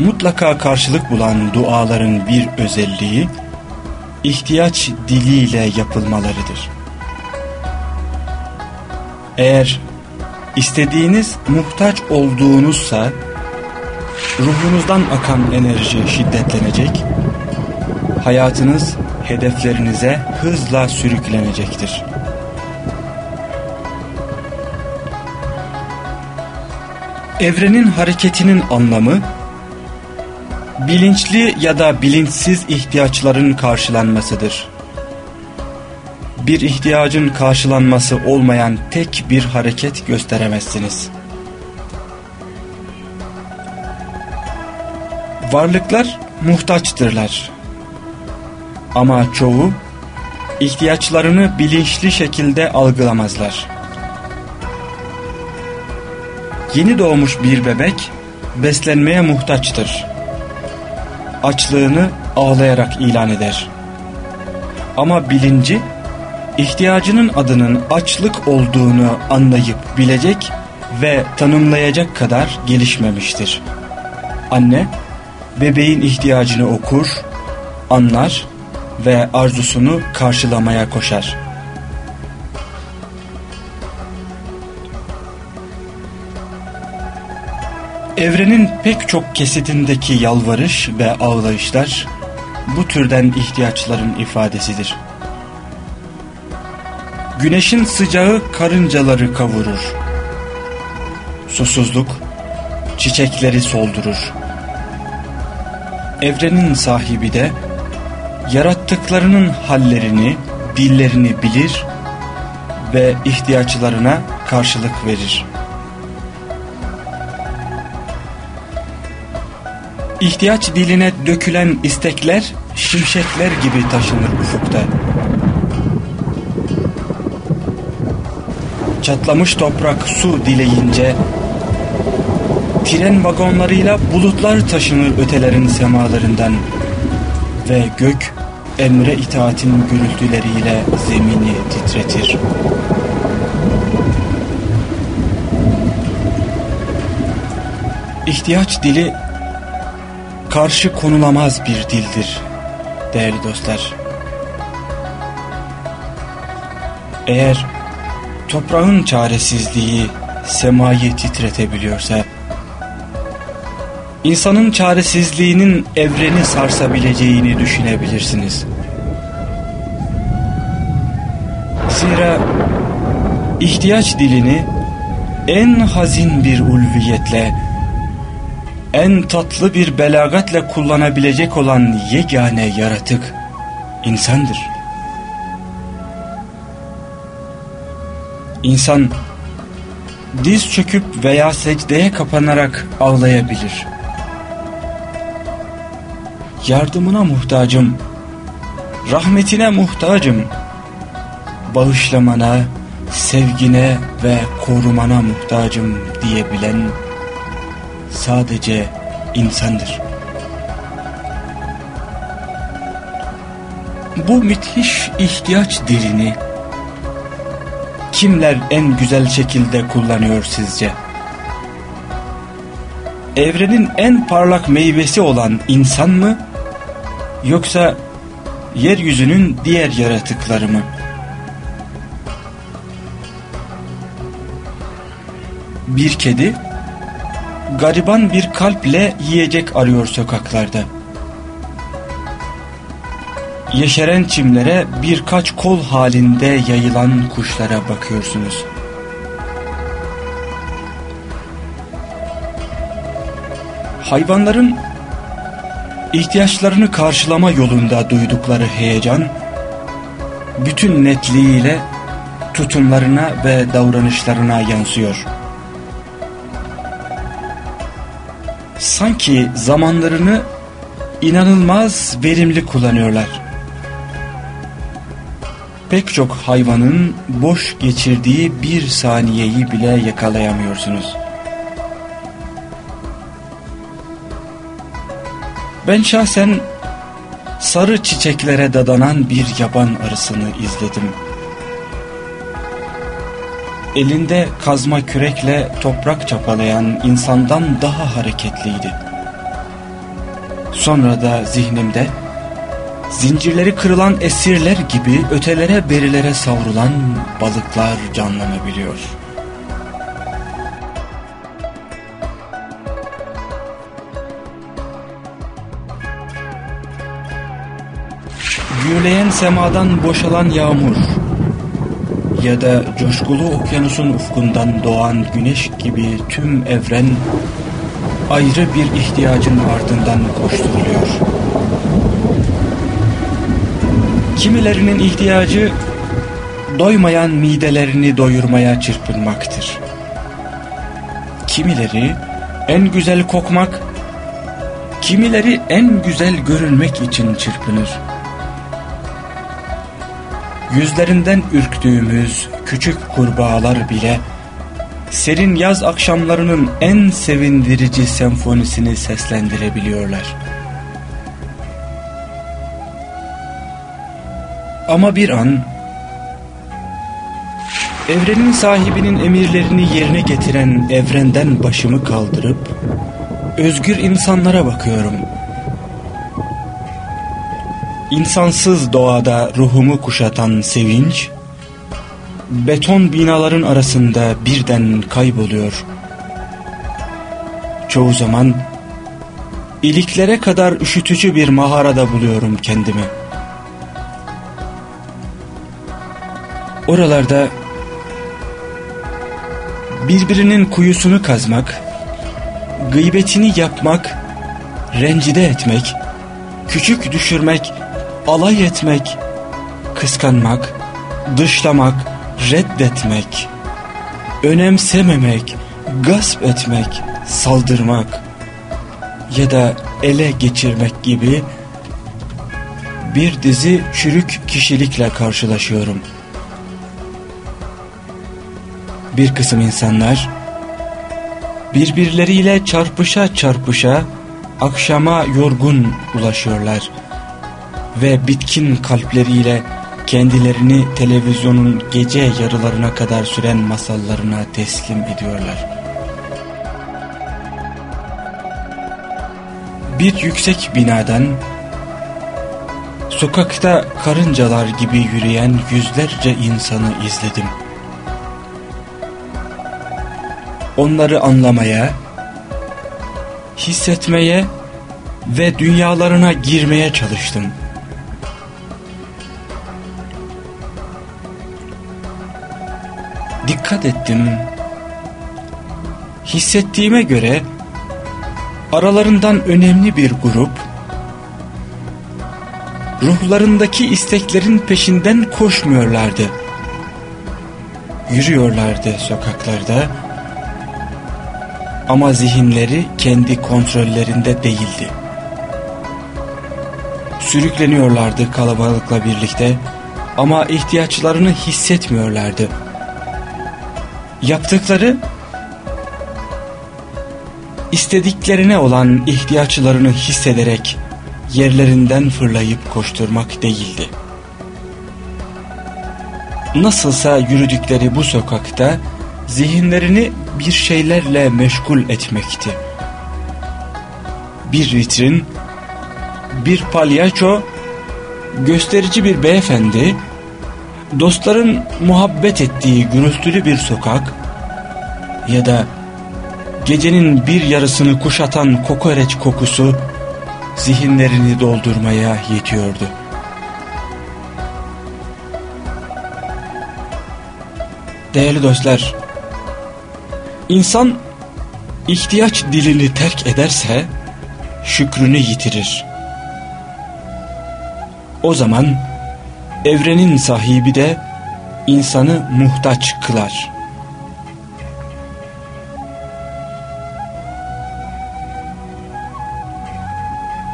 mutlaka karşılık bulan duaların bir özelliği, ihtiyaç diliyle yapılmalarıdır. Eğer istediğiniz muhtaç olduğunuzsa, ruhunuzdan akan enerji şiddetlenecek, hayatınız hedeflerinize hızla sürüklenecektir. Evrenin hareketinin anlamı, bilinçli ya da bilinçsiz ihtiyaçların karşılanmasıdır. Bir ihtiyacın karşılanması olmayan tek bir hareket gösteremezsiniz. Varlıklar muhtaçtırlar. Ama çoğu ihtiyaçlarını bilinçli şekilde algılamazlar. Yeni doğmuş bir bebek beslenmeye muhtaçtır. Açlığını ağlayarak ilan eder. Ama bilinci ihtiyacının adının açlık olduğunu anlayıp bilecek ve tanımlayacak kadar gelişmemiştir. Anne bebeğin ihtiyacını okur, anlar ve arzusunu karşılamaya koşar. Evrenin pek çok kesitindeki yalvarış ve ağlayışlar bu türden ihtiyaçların ifadesidir. Güneşin sıcağı karıncaları kavurur. Susuzluk çiçekleri soldurur. Evrenin sahibi de yarattıklarının hallerini, dillerini bilir ve ihtiyaçlarına karşılık verir. İhtiyaç diline dökülen istekler şimşekler gibi taşınır ufukta. Çatlamış toprak su dileyince tren vagonlarıyla bulutlar taşınır ötelerin semalarından ve gök emre itaatin gürültüleriyle zemini titretir. İhtiyaç dili karşı konulamaz bir dildir değerli dostlar. Eğer toprağın çaresizliği semayı titretebiliyorsa, insanın çaresizliğinin evreni sarsabileceğini düşünebilirsiniz. Zira ihtiyaç dilini en hazin bir ulviyetle, en tatlı bir belagatle kullanabilecek olan yegane yaratık insandır. İnsan diz çöküp veya secdeye kapanarak ağlayabilir. Yardımına muhtacım, rahmetine muhtacım, bağışlamana, sevgine ve korumana muhtacım diyebilen sadece insandır. Bu müthiş ihtiyaç dilini kimler en güzel şekilde kullanıyor sizce? Evrenin en parlak meyvesi olan insan mı? Yoksa yeryüzünün diğer yaratıkları mı? Bir kedi gariban bir kalple yiyecek arıyor sokaklarda. Yeşeren çimlere birkaç kol halinde yayılan kuşlara bakıyorsunuz. Hayvanların ihtiyaçlarını karşılama yolunda duydukları heyecan, bütün netliğiyle tutumlarına ve davranışlarına yansıyor. Sanki zamanlarını inanılmaz verimli kullanıyorlar. Pek çok hayvanın boş geçirdiği bir saniyeyi bile yakalayamıyorsunuz. Ben şahsen sarı çiçeklere dadanan bir yaban arısını izledim. Elinde kazma kürekle toprak çapalayan insandan daha hareketliydi. Sonra da zihnimde zincirleri kırılan esirler gibi ötelere berilere savrulan balıklar canlanabiliyor.'' Gürleyen semadan boşalan yağmur ya da coşkulu okyanusun ufkundan doğan güneş gibi tüm evren ayrı bir ihtiyacın ardından koşturuluyor. Kimilerinin ihtiyacı doymayan midelerini doyurmaya çırpınmaktır. Kimileri en güzel kokmak, kimileri en güzel görünmek için çırpınır yüzlerinden ürktüğümüz küçük kurbağalar bile serin yaz akşamlarının en sevindirici senfonisini seslendirebiliyorlar. Ama bir an evrenin sahibinin emirlerini yerine getiren evrenden başımı kaldırıp özgür insanlara bakıyorum.'' İnsansız doğada ruhumu kuşatan sevinç, beton binaların arasında birden kayboluyor. Çoğu zaman iliklere kadar üşütücü bir mağarada buluyorum kendimi. Oralarda birbirinin kuyusunu kazmak, gıybetini yapmak, rencide etmek, küçük düşürmek alay etmek, kıskanmak, dışlamak, reddetmek, önemsememek, gasp etmek, saldırmak ya da ele geçirmek gibi bir dizi çürük kişilikle karşılaşıyorum. Bir kısım insanlar birbirleriyle çarpışa çarpışa akşama yorgun ulaşıyorlar ve bitkin kalpleriyle kendilerini televizyonun gece yarılarına kadar süren masallarına teslim ediyorlar. Bir yüksek binadan sokakta karıncalar gibi yürüyen yüzlerce insanı izledim. Onları anlamaya, hissetmeye ve dünyalarına girmeye çalıştım. Dikkat ettim. Hissettiğime göre aralarından önemli bir grup ruhlarındaki isteklerin peşinden koşmuyorlardı. Yürüyorlardı sokaklarda ama zihinleri kendi kontrollerinde değildi. Sürükleniyorlardı kalabalıkla birlikte ama ihtiyaçlarını hissetmiyorlardı. Yaptıkları istediklerine olan ihtiyaçlarını hissederek yerlerinden fırlayıp koşturmak değildi. Nasılsa yürüdükleri bu sokakta zihinlerini bir şeylerle meşgul etmekti. Bir vitrin, bir palyaço, gösterici bir beyefendi dostların muhabbet ettiği gürültülü bir sokak ya da gecenin bir yarısını kuşatan kokoreç kokusu zihinlerini doldurmaya yetiyordu. Değerli dostlar, insan ihtiyaç dilini terk ederse şükrünü yitirir. O zaman evrenin sahibi de insanı muhtaç kılar.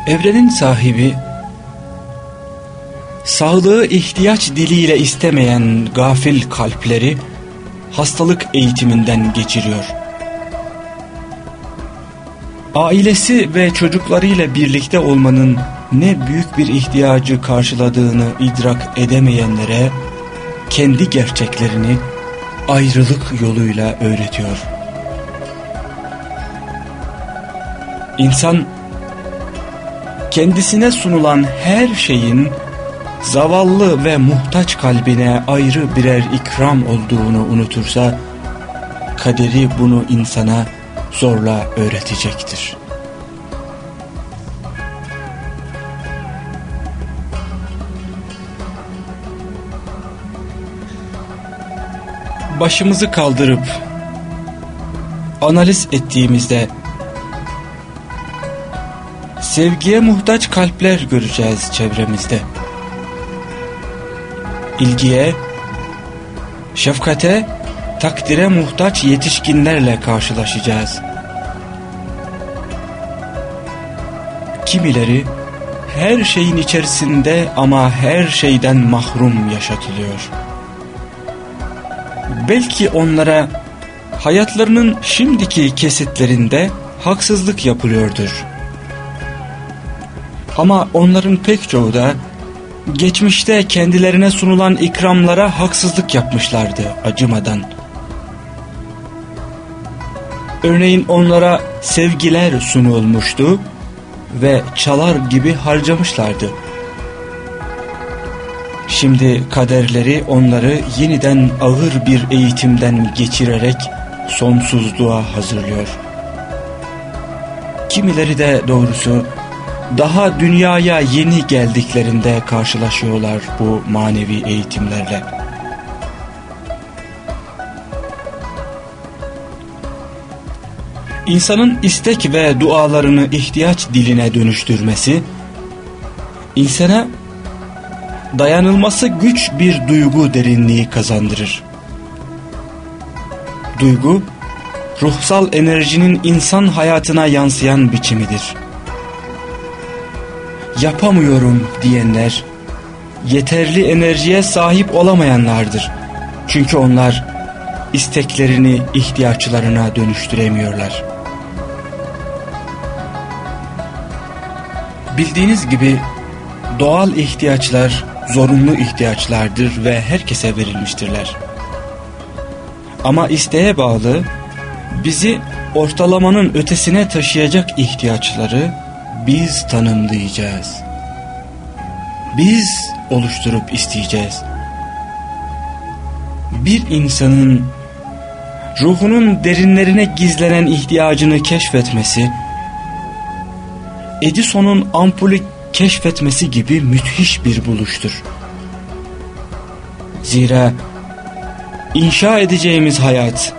Evrenin sahibi sağlığı ihtiyaç diliyle istemeyen gafil kalpleri hastalık eğitiminden geçiriyor. Ailesi ve çocuklarıyla birlikte olmanın ne büyük bir ihtiyacı karşıladığını idrak edemeyenlere kendi gerçeklerini ayrılık yoluyla öğretiyor. İnsan kendisine sunulan her şeyin zavallı ve muhtaç kalbine ayrı birer ikram olduğunu unutursa, kaderi bunu insana zorla öğretecektir. Başımızı kaldırıp analiz ettiğimizde sevgiye muhtaç kalpler göreceğiz çevremizde ilgiye, şefkate, takdire muhtaç yetişkinlerle karşılaşacağız. Kimileri her şeyin içerisinde ama her şeyden mahrum yaşatılıyor. Belki onlara hayatlarının şimdiki kesitlerinde haksızlık yapılıyordur. Ama onların pek çoğu da geçmişte kendilerine sunulan ikramlara haksızlık yapmışlardı acımadan. Örneğin onlara sevgiler sunulmuştu ve çalar gibi harcamışlardı. Şimdi kaderleri onları yeniden ağır bir eğitimden geçirerek sonsuzluğa hazırlıyor. Kimileri de doğrusu daha dünyaya yeni geldiklerinde karşılaşıyorlar bu manevi eğitimlerle. İnsanın istek ve dualarını ihtiyaç diline dönüştürmesi, insana dayanılması güç bir duygu derinliği kazandırır. Duygu, ruhsal enerjinin insan hayatına yansıyan biçimidir yapamıyorum diyenler yeterli enerjiye sahip olamayanlardır. Çünkü onlar isteklerini ihtiyaçlarına dönüştüremiyorlar. Bildiğiniz gibi doğal ihtiyaçlar zorunlu ihtiyaçlardır ve herkese verilmiştirler. Ama isteğe bağlı bizi ortalamanın ötesine taşıyacak ihtiyaçları biz tanımlayacağız. Biz oluşturup isteyeceğiz. Bir insanın ruhunun derinlerine gizlenen ihtiyacını keşfetmesi, Edison'un ampulü keşfetmesi gibi müthiş bir buluştur. Zira inşa edeceğimiz hayat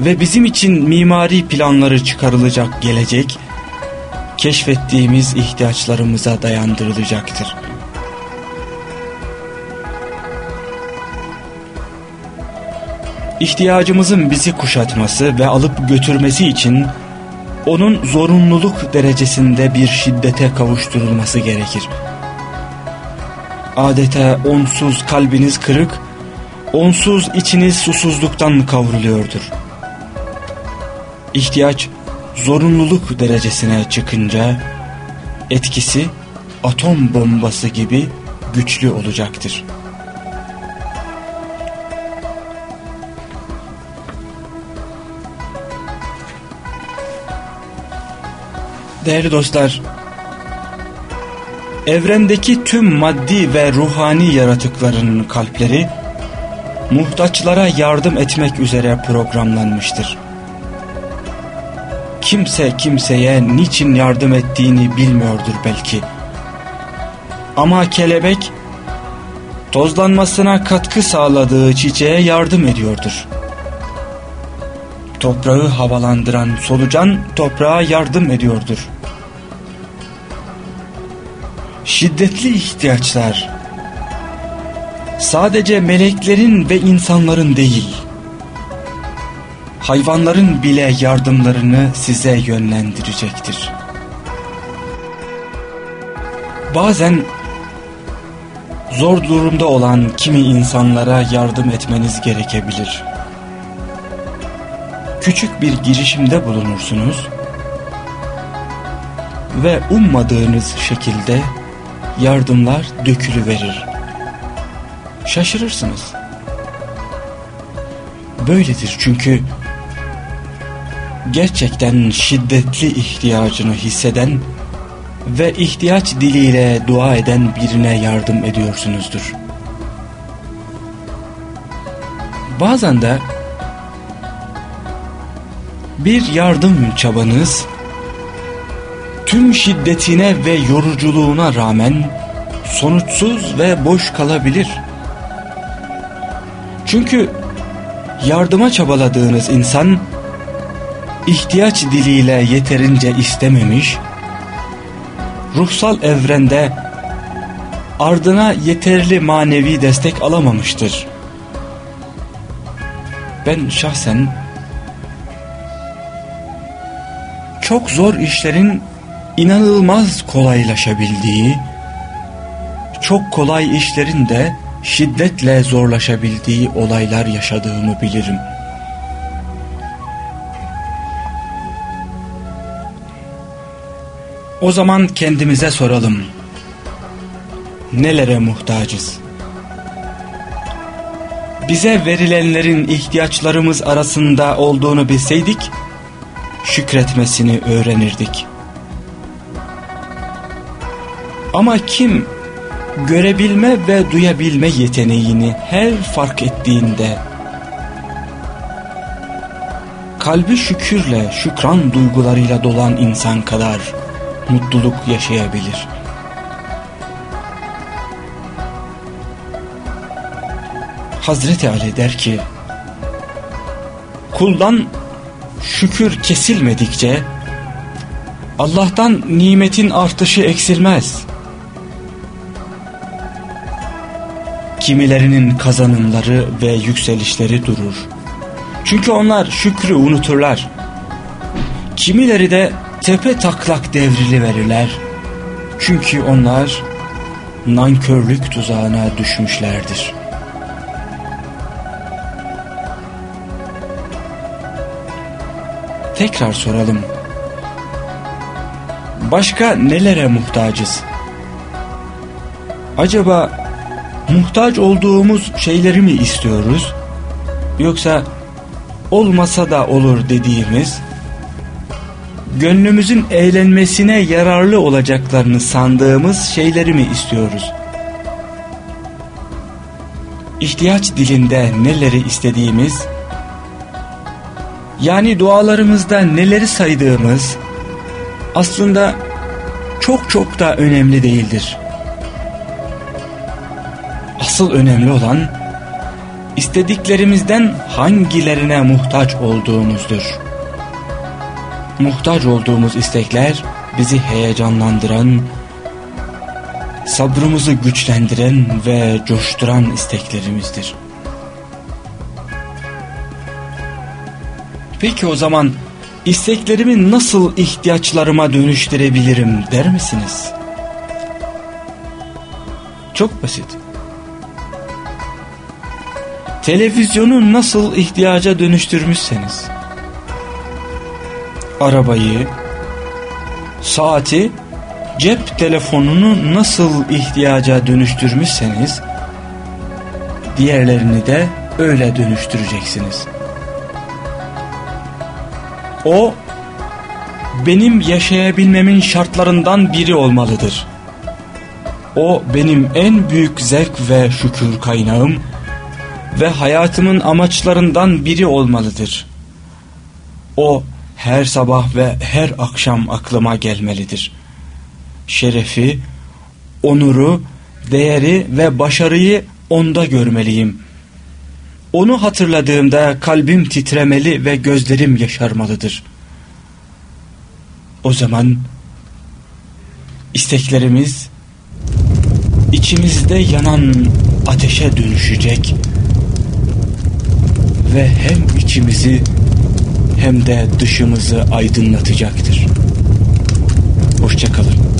ve bizim için mimari planları çıkarılacak gelecek, keşfettiğimiz ihtiyaçlarımıza dayandırılacaktır. İhtiyacımızın bizi kuşatması ve alıp götürmesi için onun zorunluluk derecesinde bir şiddete kavuşturulması gerekir. Adeta onsuz kalbiniz kırık, onsuz içiniz susuzluktan kavruluyordur. İhtiyaç zorunluluk derecesine çıkınca etkisi atom bombası gibi güçlü olacaktır. Değerli dostlar, evrendeki tüm maddi ve ruhani yaratıkların kalpleri muhtaçlara yardım etmek üzere programlanmıştır kimse kimseye niçin yardım ettiğini bilmiyordur belki. Ama kelebek tozlanmasına katkı sağladığı çiçeğe yardım ediyordur. Toprağı havalandıran solucan toprağa yardım ediyordur. Şiddetli ihtiyaçlar sadece meleklerin ve insanların değil, hayvanların bile yardımlarını size yönlendirecektir. Bazen zor durumda olan kimi insanlara yardım etmeniz gerekebilir. Küçük bir girişimde bulunursunuz ve ummadığınız şekilde yardımlar dökülüverir. Şaşırırsınız. Böyledir çünkü gerçekten şiddetli ihtiyacını hisseden ve ihtiyaç diliyle dua eden birine yardım ediyorsunuzdur. Bazen de bir yardım çabanız tüm şiddetine ve yoruculuğuna rağmen sonuçsuz ve boş kalabilir. Çünkü yardıma çabaladığınız insan ihtiyaç diliyle yeterince istememiş, ruhsal evrende ardına yeterli manevi destek alamamıştır. Ben şahsen çok zor işlerin inanılmaz kolaylaşabildiği, çok kolay işlerin de şiddetle zorlaşabildiği olaylar yaşadığımı bilirim. O zaman kendimize soralım. Nelere muhtacız? Bize verilenlerin ihtiyaçlarımız arasında olduğunu bilseydik, şükretmesini öğrenirdik. Ama kim görebilme ve duyabilme yeteneğini her fark ettiğinde kalbi şükürle, şükran duygularıyla dolan insan kadar mutluluk yaşayabilir. Hazreti Ali der ki, kuldan şükür kesilmedikçe Allah'tan nimetin artışı eksilmez. Kimilerinin kazanımları ve yükselişleri durur. Çünkü onlar şükrü unuturlar. Kimileri de tepe taklak devrili verirler. Çünkü onlar nankörlük tuzağına düşmüşlerdir. Tekrar soralım. Başka nelere muhtacız? Acaba muhtaç olduğumuz şeyleri mi istiyoruz? Yoksa olmasa da olur dediğimiz gönlümüzün eğlenmesine yararlı olacaklarını sandığımız şeyleri mi istiyoruz? İhtiyaç dilinde neleri istediğimiz, yani dualarımızda neleri saydığımız aslında çok çok da önemli değildir. Asıl önemli olan istediklerimizden hangilerine muhtaç olduğumuzdur muhtaç olduğumuz istekler bizi heyecanlandıran, sabrımızı güçlendiren ve coşturan isteklerimizdir. Peki o zaman isteklerimi nasıl ihtiyaçlarıma dönüştürebilirim der misiniz? Çok basit. Televizyonu nasıl ihtiyaca dönüştürmüşseniz arabayı, saati, cep telefonunu nasıl ihtiyaca dönüştürmüşseniz diğerlerini de öyle dönüştüreceksiniz. O benim yaşayabilmemin şartlarından biri olmalıdır. O benim en büyük zevk ve şükür kaynağım ve hayatımın amaçlarından biri olmalıdır. O her sabah ve her akşam aklıma gelmelidir. Şerefi, onuru, değeri ve başarıyı onda görmeliyim. Onu hatırladığımda kalbim titremeli ve gözlerim yaşarmalıdır. O zaman isteklerimiz içimizde yanan ateşe dönüşecek ve hem içimizi hem de dışımızı aydınlatacaktır. Hoşçakalın.